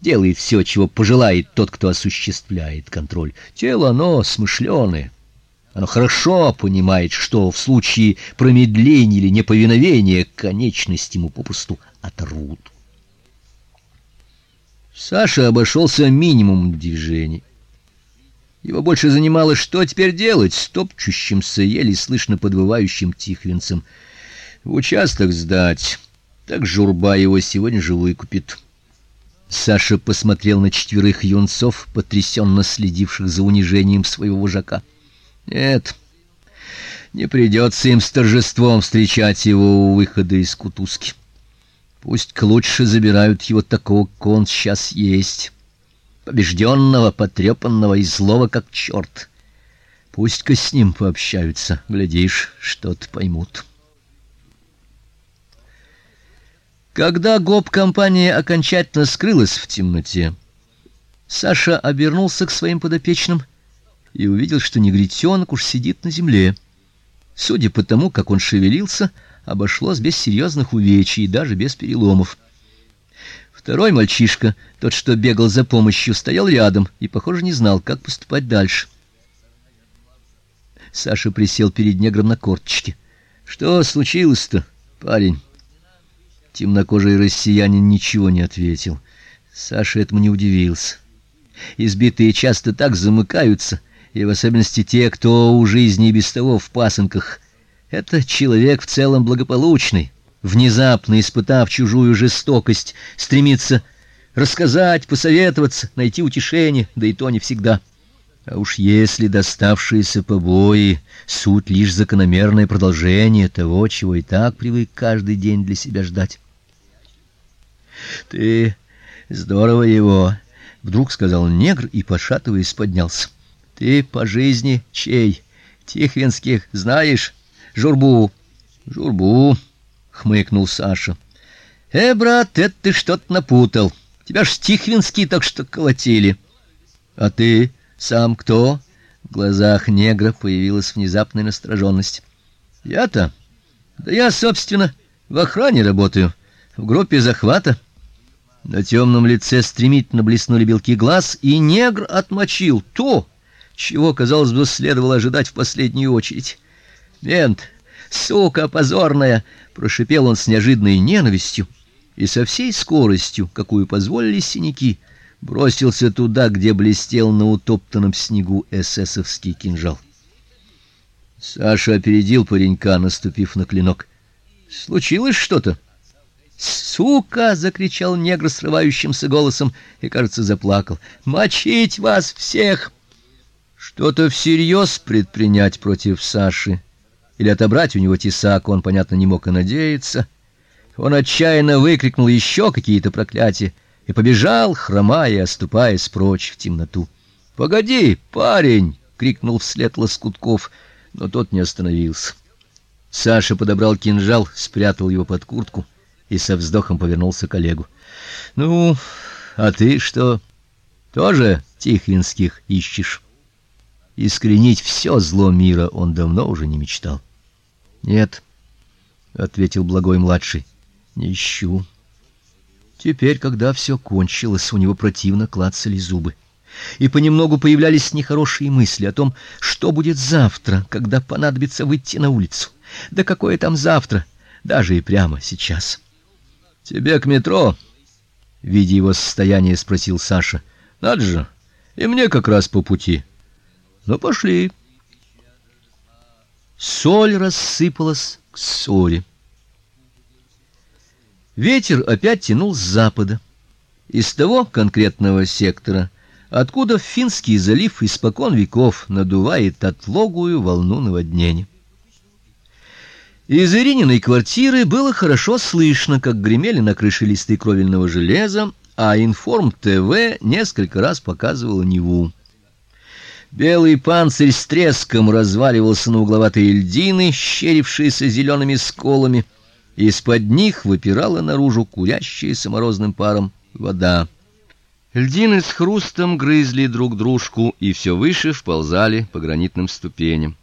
делает все, чего пожелает тот, кто осуществляет контроль. Тело оно смышленое. Оно хорошо понимает, что в случае промедления или неповиновения конечность ему попросту оторвут. Саша обошелся минимумом движений. Его больше занимало, что теперь делать с топчущимся, еле слышно подвывающим тихвинцем. В участок сдать, так журба его сегодня же выкупит. Саша посмотрел на четверых юнцов, потрясенно следивших за унижением своего вожака. Нет, не придется им с торжеством встречать его у выхода из кутузки. Пусть к лучше забирают его такого, как он сейчас есть, побежденного, потрепанного и злого как черт. Пусть-ка с ним пообщаются, глядишь, что-то поймут. Когда гоп-компания окончательно скрылась в темноте, Саша обернулся к своим подопечным и увидел, что негритенок уж сидит на земле. Судя по тому, как он шевелился, обошлось без серьезных увечий и даже без переломов. Второй мальчишка, тот, что бегал за помощью, стоял рядом и, похоже, не знал, как поступать дальше. Саша присел перед негром на корточки. Что случилось-то, парень? Темнокожий россиянин ничего не ответил. Саша этому не удивился. Избитые часто так замыкаются, и в особенности те, кто у жизни и без того в пасынках. Это человек в целом благополучный, внезапно испытав чужую жестокость, стремится рассказать, посоветоваться, найти утешение, да и то не всегда. А уж если доставшиеся побои суть лишь закономерное продолжение того, чего и так привык каждый день для себя ждать. Ты здорово его, вдруг сказал негр и пошатываясь поднялся. Ты по жизни чей? Тихвинских знаешь? Журбу. Журбу, хмыкнул Саша. Э, брат, это ты что-то напутал. Тебя ж Тихвинские так что колотили. А ты сам кто? В глазах негра появилась внезапная настороженность. Я-то? Да я, собственно, в охране работаю, в группе захвата. На темном лице стремительно блеснули белки глаз, и негр отмочил то, чего, казалось бы, следовало ожидать в последнюю очередь. "Мент, сука позорная", прошипел он с неожиданной ненавистью и со всей скоростью, какую позволили синяки, бросился туда, где блестел на утоптанном снегу эсэсовский кинжал. Саша опередил паренька, наступив на клинок. Случилось что-то? "Сука!" закричал негр срывающимся голосом и, кажется, заплакал. "Мочить вас всех!" Что-то всерьез предпринять против Саши или отобрать у него тесак, он понятно не мог и надеяться. Он отчаянно выкрикнул еще какие-то проклятия и побежал, хромая оступаясь прочь в темноту. "Погоди, парень!" крикнул вслед Лоскутков, но тот не остановился. Саша подобрал кинжал, спрятал его под куртку и со вздохом повернулся к Олегу. Ну, а ты что? Тоже Тихвинских ищешь? Искоренить все зло мира он давно уже не мечтал. Нет, ответил благой младший. Не ищу. Теперь, когда все кончилось, у него противно клацали зубы. И понемногу появлялись нехорошие мысли о том, что будет завтра, когда понадобится выйти на улицу. Да какое там завтра, даже и прямо сейчас. Тебе к метро? Видя его состояние, спросил Саша. Надо же, и мне как раз по пути. Ну пошли. Соль рассыпалась к соли. Ветер опять тянул с запада, из того конкретного сектора, откуда в Финский залив испокон веков надувает отлогую волну наводнения. Из Ирининой квартиры было хорошо слышно, как гремели на крыше листы кровельного железа, а Информ ТВ несколько раз показывал Неву. Белый панцирь с треском разваливался на угловатые льдины, щерившиеся зелеными сколами, из-под них выпирала наружу курящаяся морозным паром вода. Льдины с хрустом грызли друг дружку и все выше вползали по гранитным ступеням.